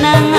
nang